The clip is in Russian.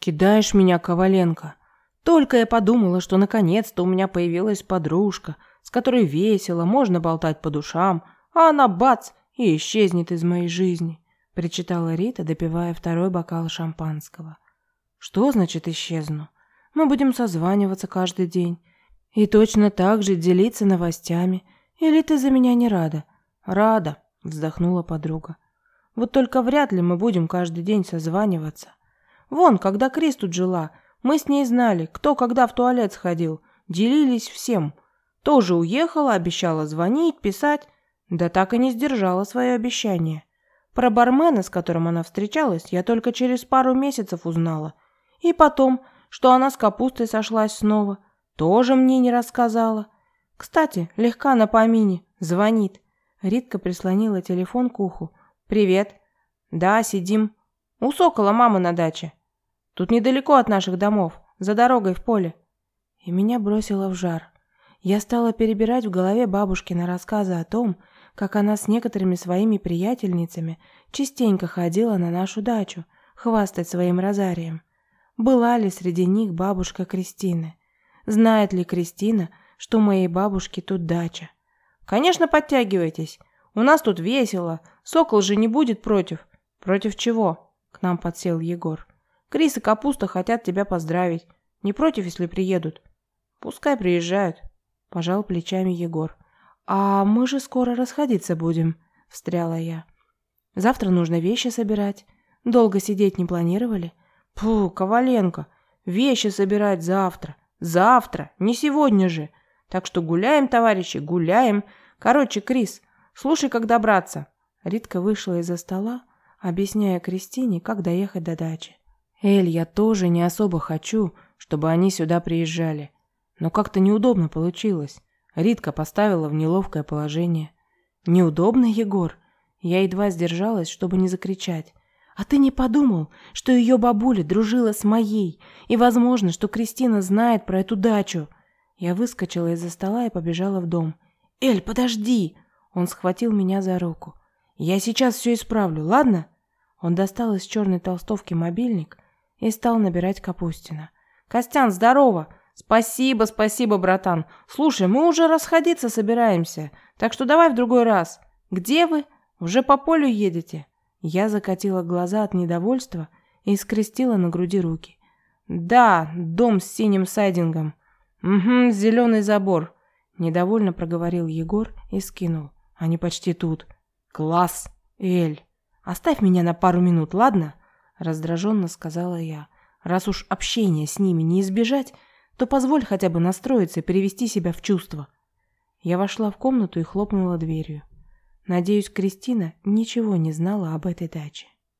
Кидаешь меня, Коваленко. Только я подумала, что наконец-то у меня появилась подружка, с которой весело, можно болтать по душам, а она бац и исчезнет из моей жизни, причитала Рита, допивая второй бокал шампанского. Что значит исчезну? Мы будем созваниваться каждый день и точно так же делиться новостями. Или ты за меня не рада? Рада, вздохнула подруга. Вот только вряд ли мы будем каждый день созваниваться. Вон, когда Крис тут жила, мы с ней знали, кто когда в туалет сходил, делились всем. Тоже уехала, обещала звонить, писать, да так и не сдержала свое обещание. Про бармена, с которым она встречалась, я только через пару месяцев узнала. И потом, что она с капустой сошлась снова, тоже мне не рассказала. Кстати, легка на помине, звонит. Ритка прислонила телефон к уху. «Привет». «Да, сидим. У Сокола мама на даче. Тут недалеко от наших домов, за дорогой в поле». И меня бросило в жар. Я стала перебирать в голове бабушкины рассказы о том, как она с некоторыми своими приятельницами частенько ходила на нашу дачу, хвастать своим розарием. Была ли среди них бабушка Кристины? Знает ли Кристина, что у моей бабушки тут дача? Конечно, подтягивайтесь. У нас тут весело. Сокол же не будет против. Против чего? К нам подсел Егор. Крис и Капуста хотят тебя поздравить. Не против, если приедут? Пускай приезжают. Пожал плечами Егор. А мы же скоро расходиться будем, встряла я. Завтра нужно вещи собирать. Долго сидеть не планировали? Фу, Коваленко, вещи собирать завтра. Завтра, не сегодня же. Так что гуляем, товарищи, гуляем. Короче, Крис, слушай, как добраться. Ритка вышла из-за стола, объясняя Кристине, как доехать до дачи. Эль, я тоже не особо хочу, чтобы они сюда приезжали. Но как-то неудобно получилось. Ритка поставила в неловкое положение. Неудобно, Егор? Я едва сдержалась, чтобы не закричать. А ты не подумал, что ее бабуля дружила с моей, и возможно, что Кристина знает про эту дачу? Я выскочила из-за стола и побежала в дом. Эль, подожди! Он схватил меня за руку. Я сейчас все исправлю, ладно? Он достал из черной толстовки мобильник и стал набирать Капустина. Костян, здорово! Спасибо, спасибо, братан. Слушай, мы уже расходиться собираемся, так что давай в другой раз. Где вы? Уже по полю едете? Я закатила глаза от недовольства и скрестила на груди руки. «Да, дом с синим сайдингом. Угу, зеленый забор», — недовольно проговорил Егор и скинул. «Они почти тут. Класс, Эль. Оставь меня на пару минут, ладно?» Раздраженно сказала я. «Раз уж общение с ними не избежать, то позволь хотя бы настроиться и перевести себя в чувство». Я вошла в комнату и хлопнула дверью. Надеюсь, Кристина ничего не знала об этой даче.